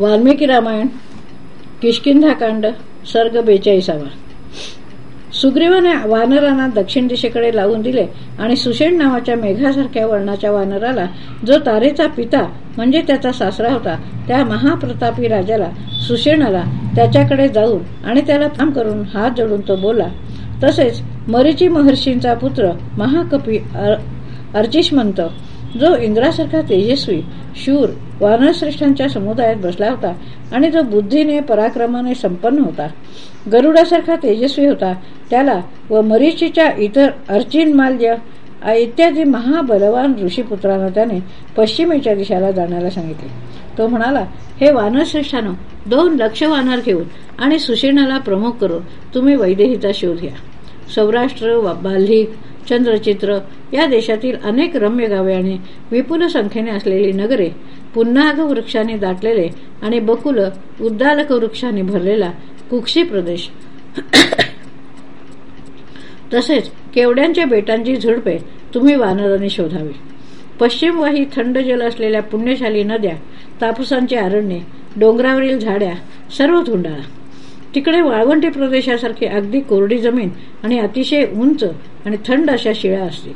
वाल्मिकी रामायण किशकिंधाकांड सर्ग बेचाळीसावा. सुग्रीवाने वानरांना दक्षिण दिशेकडे लावून दिले आणि सुषेण नावाच्या मेघासारख्या वर्णाच्या वानराला जो तारेचा पिता म्हणजे त्याचा सासरा होता त्या महाप्रतापी राजाला सुषेणाला त्याच्याकडे जाऊन आणि त्याला काम करून हात जोडून तो बोला तसेच मरीची महर्षींचा पुत्र महाकपी अर्चिष्मंत जो इंद्रासारखा तेजस्वी शूर वानरश्रेष्ठांच्या समुदायात बसला होता आणि जो बुद्धीने पराक्रमाने संपन्न होता गरुडासारखा तेजस्वी होता त्याला व मरीचीच्या इतर अर्चिन माल्य इत्यादी महाबलवान ऋषीपुत्रांना त्याने पश्चिमेच्या दिशेला जाण्याला सांगितले. तो म्हणाला हे वानरश्रेष्ठानं दोन लक्ष वानर घेऊन आणि सुषेणाला प्रमुख करून तुम्ही वैदेहीचा शोध घ्या. सौराष्ट्र बाल्हिक चंद्रचित्र. या देशातील अनेक रम्य गावे आणि विपुल संख्येने असलेली नगरे पुन्हाग वृक्षाने दाटलेले आणि बकुल उद्दालक वृक्षाने भरलेला कुक्षी प्रदेश. तसेच केवड्यांच्या बेटांची झुडपे तुम्ही वानराने शोधावी. पश्चिमवाही थंड जल असलेल्या पुण्यशाली नद्या तापसांचे अरण्ये डोंगरावरील झाड्या सर्व धुंडाळा. तिकडे वाळवंटी प्रदेशासारखी अगदी कोरडी जमीन आणि अतिशय उंच आणि थंड अशा शिळा असतील.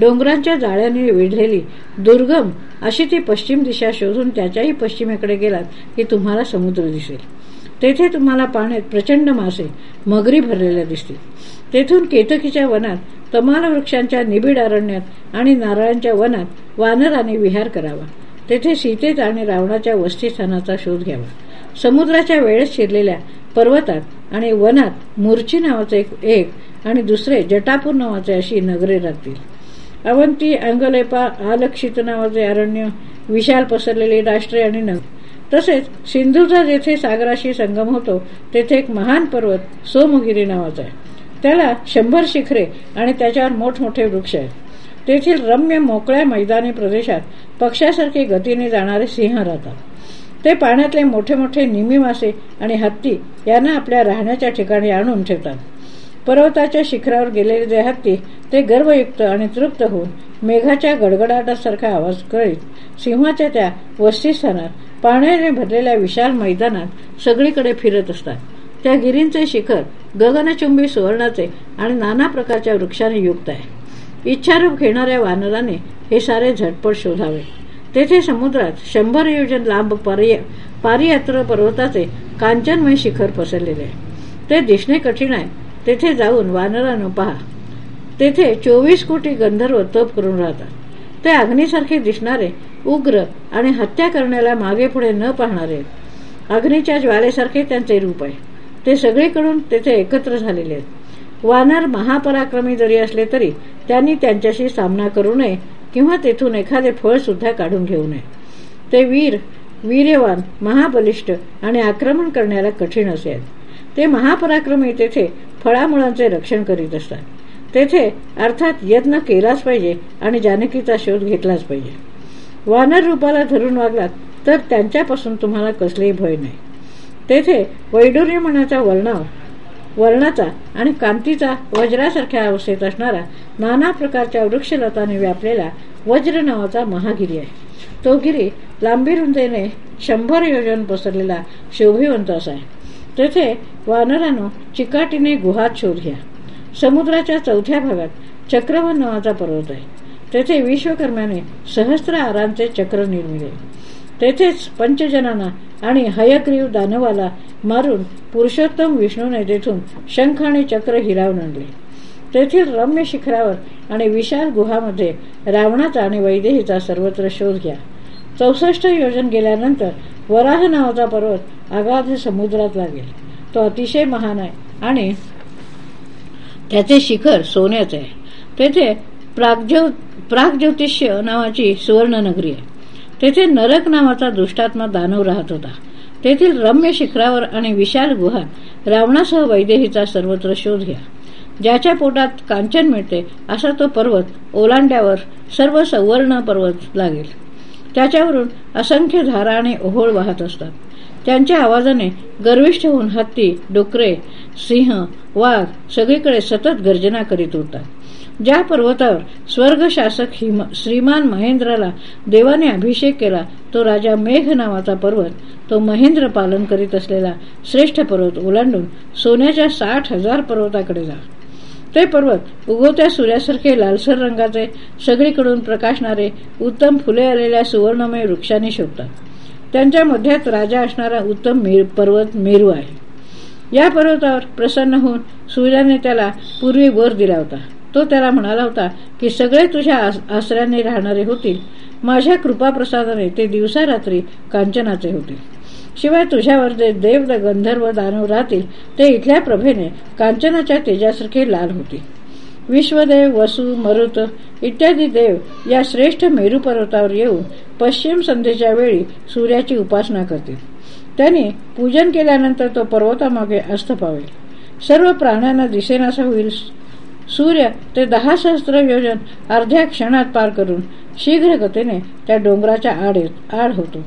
डोंगरांच्या जाळ्याने वेढलेली दुर्गम अशी ती पश्चिम दिशा शोधून त्याच्याही पश्चिमेकडे गेलात की तुम्हाला समुद्र दिसेल. तेथे तुम्हाला पाण्यात प्रचंड मासे मगरी भरलेल्या दिसतील. तेथून केतकीच्या वनात तमाल वृक्षांच्या निबिड अरण्यात आणि नारळांच्या वनात वानराने विहार करावा. तेथे सीतेत आणि रावणाच्या वस्तीस्थानाचा शोध घ्यावा. समुद्राच्या वेळेत शिरलेल्या पर्वतात आणि वनात मूर्ची नावाचे एक आणि दुसरे जटापूर नावाचे अशी नगरे राहतील. अवंती अंगलेपा आलक्षित नावाचे अरण्य विशाल पसरलेली राष्ट्रे आणि नगर तसेच सिंधूचा जेथे सागराशी संगम होतो तेथे एक महान पर्वत सोमगिरी नावाचा आहे. त्याला शंभर शिखरे आणि त्याच्यावर मोठमोठे वृक्ष आहेत. तेथील रम्य मोकळ्या मैदानी प्रदेशात पक्षासारखे गतीने जाणारे सिंह राहतात. ते पाण्यातले मोठे मोठे निमी मासे आणि हत्ती यांना आपल्या राहण्याच्या ठिकाणी आणून ठेवतात. पर्वताच्या शिखरावर गेलेले जे हत्ती ते गर्वयुक्त आणि तृप्त होऊन मेघाच्या गडगडाटासारखा आवाज करीत सिंहाच्या त्या वस्तीस्थानात पाण्याने भरलेल्या विशाल मैदानात सगळीकडे फिरत असतात. त्या गिरींचे शिखर गगनचुंबी सुवर्णाचे आणि नाना प्रकारच्या वृक्षाने युक्त आहे. इच्छारूप घेणाऱ्या वानराने हे सारे झटपट शोधावे. तेथे समुद्रात शंभर योजन लांब पारियात्र पर्वताचे कांचनमय शिखर पसरलेले आहे. ते दिसणे कठीण आहे तेथे जाऊन वानरानं पहा. तेथे चोवीस कोटी गंधर्व तप करून राहतात. ते अग्नीसारखे दिसणारे उग्र आणि हत्या करण्याला मागे पुढे न पाहणारे. अग्नीच्या ज्वालेसारखे त्यांचे रूप आहे. ते सगळीकडून तेथे एकत्र झालेले आहेत. वानर महापराक्रमी जरी असले तरी त्यांनी त्यांच्याशी सामना करू नये किंवा तेथून एखादे फळ सुद्धा काढून घेऊ नये. ते वीर वीर्यवान महाबलिष्ठ आणि आक्रमण करण्याला कठीण असे आहेत. ते महापराक्रमी तेथे फळामुळांचे रक्षण करीत असतात. तेथे अर्थात यत्न केलाच पाहिजे आणि जानकीचा शोध घेतलाच पाहिजे. वानर रूपाला धरून वागलात तर त्यांच्यापासून तुम्हाला कसलेही भय नाही. तेथे वैडूर्य मनाचा वर्णाव वर्णाचा आणि कांतीचा वज्रासारख्या अवस्थेत असणारा नाना प्रकारच्या वृक्षलताने व्यापलेला वज्र नावाचा महागिरी आहे. तो गिरी लांबी रुंदेने शंभर योजन पसरलेला शोभिवंत असा आहे. तेथे वानरानो चिकाटीने गुहात शोध घ्या समुद्राच्या चौथ्या भागात चक्रवन नावाचा पर्वत आहे. तेथे विश्वकर्म्याने सहस्त्र आरांचे चक्र निर्मिले. तेथेच पंचजनांना आणि हयग्रीव दानवाला मारून पुरुषोत्तम विष्णूने तेथून शंख आणि चक्र हिरावून आणले. तेथील रम्य शिखरावर आणि विशाल गुहामध्ये रावणाचा आणि वैदेहीचा सर्वत्र शोध घ्या. चौसष्ट योजन गेल्यानंतर वराह नावाचा पर्वत अगाध समुद्रात लागेल. तो अतिशय महान आहे. आणि त्याचे शिखर सोन्याचे आहे. तेथे प्रागज्योतिष्य नावाची सुवर्ण नगरी आहे. तेथे नरक नावाचा दुष्टात्मा दानव राहत होता. तेथील रम्य शिखरावर आणि विशाल गुहात रावणासह वैदेहीचा सर्वत्र शोध घ्या. ज्याच्या पोटात कांचन मिळते असा तो पर्वत ओलांड्यावर सर्व सवर्ण पर्वत लागेल. त्याच्यावरून असंख्य धारा आणि ओहोळ वाहत असतात. त्यांच्या आवाजाने गर्विष्ठ होऊन हत्ती डुकरे सिंह वाघ सगळीकडे सतत गर्जना करीत उरतात ज्या पर्वतावर स्वर्गशासक श्रीमान महेंद्राला देवाने अभिषेक केला तो राजा मेघ नावाचा पर्वत तो महेंद्र पालन करीत असलेला श्रेष्ठ पर्वत ओलांडून सोन्याच्या साठ हजार पर्वताकडे जा. ते पर्वत उगवत्या सूर्यासारखे लालसर रंगाचे सगळीकडून प्रकाशणारे उत्तम फुले आलेल्या सुवर्णमय वृक्षाने शोधतात त्यांच्या मध्यात राजा असणारा उत्तम पर्वत मेरू आहे. या पर्वतावर प्रसन्न होऊन सूर्याने त्याला पूर्वी वर दिला होता. तो त्याला म्हणाला होता की सगळे तुझ्या आश्रयाने राहणारे होतील. माझ्या कृपाप्रसादाने ते दिवसा रात्री कांचनाचे होतील. शिवाय तुझ्यावर जे देव गंधर्व दानव राहतील ते इथल्या प्रभेने कांचनाच्या तेजासारखे लाल होतील. विश्वदेव वसु मरुत इत्यादी देव या श्रेष्ठ मेरू पर्वतावर येऊन पश्चिम संध्येच्या वेळी सूर्याची उपासना करतील. त्यांनी पूजन केल्यानंतर तो पर्वतामागे अस्त पावेल. सर्व प्राण्यांना दिसेनासा होईल. सूर्य ते दहा सहस्त्र योजन अर्ध्या क्षणात पार करून शीघ्र गतीने त्या डोंगराच्या आड आड होतो.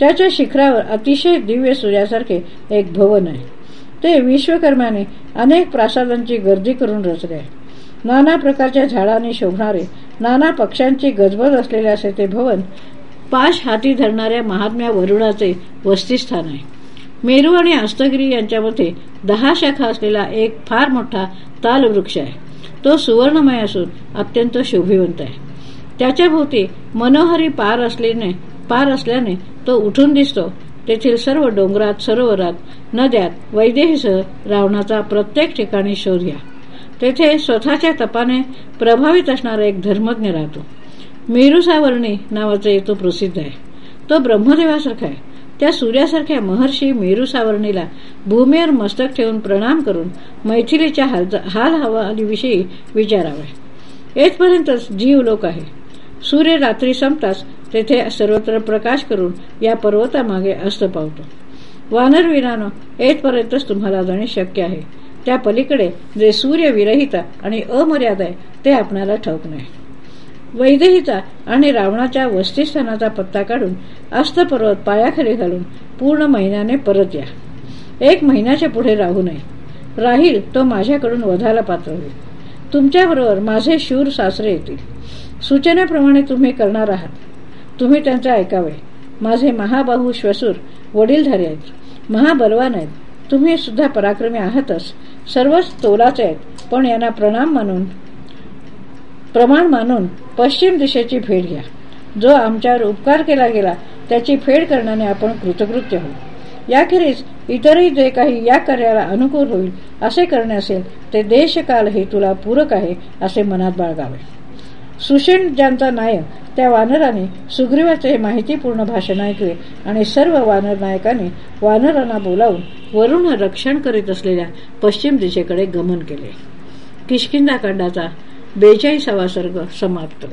त्याच्या शिखरावर अतिशय दिव्य सूर्यासारखे एक भवन आहे. ते विश्वकर्माने अनेक प्रासादांची गर्दी करून रचले आहे. नाना प्रकारच्या झाडांनी शोभणारे नाना पक्ष्यांची गजबज असलेले असे ते भवन पाश हाती धरणाऱ्या महात्म्या वरुणाचे वस्तीस्थान आहे. मेरू आणि हस्तगिरी यांच्यामध्ये दहा शाखा असलेला एक फार मोठा तालवृक्ष आहे. तो सुवर्णमय असून अत्यंत शोभिवंत आहे. त्याच्या भोवती मनोहरी पार असल्याने पार असल्याने तो उठून दिसतो. तेथील सर्व डोंगरात सरोवरात नद्यात वैदेहीसह रावणाचा प्रत्येक ठिकाणी शोध घ्या. तेथे स्वतःच्या तपाने प्रभावित असणारा एक धर्मज्ञ राहतो. मेरुसावर्णी नावाचा तो प्रसिद्ध आहे. तो ब्रह्मदेवासारखा आहे. त्या सूर्यासारख्या महर्षी मेरुसावर्णीला भूमीवर मस्तक ठेवून प्रणाम करून मैथिलीच्या हाल हवालीविषयी विचारावे. येथपर्यंतच जीव लोक आहे. सूर्य रात्री संपताच तेथे सर्वत्र प्रकाश करून या पर्वतामागे अस्त पावतो. वानरवीरानं येथपर्यंतच तुम्हाला जाणे शक्य आहे. त्या पलीकडे जे सूर्य विरहिता आणि अमर्याद आहे ते आपणाला ठाऊक नाही. वैदेहीचा आणि रावणाच्या वस्तीस्थानाचा पत्ता काढून अस्त पर्वत पायाखाली घालून पूर्ण महिन्याने परत या. एक महिन्याच्या पुढे राहू नये. राहील तो माझ्याकडून वधाला पात्र होईल. तुमच्याबरोबर माझे शूर सासरे येतील. सूचनेप्रमाणे तुम्ही करणार आहात. तुम्ही त्यांचं ऐकावे. माझे महाबाहू श्वसूर वडीलधारी आहेत. महाबलवान आहेत. तुम्ही सुद्धा पराक्रमी आहातच. सर्वच तोलाचे आहेत. पण यांना प्रणाम मानून प्रमाण मानून पश्चिम दिशेची भेट घ्या. जो आमच्यावर उपकार केला गेला त्याची फेड करण्याने आपण कृतकृत्य होऊ. याखेरीज इतरही जे काही या कार्याला अनुकूल होईल असे करणे असेल ते देशकाल हे तुला पूरक आहे असे मनात बाळगावे. सुषेण ज्यांचा नायक त्या वानराने सुग्रीवाचे माहितीपूर्ण भाषण ऐकले आणि सर्व वानर नायकांनी वानरांना बोलावून वरुण रक्षण करीत असलेल्या पश्चिम दिशेकडे गमन केले. किशकिंदाकांडाचा बेचाळीसावा सर्ग समाप्त.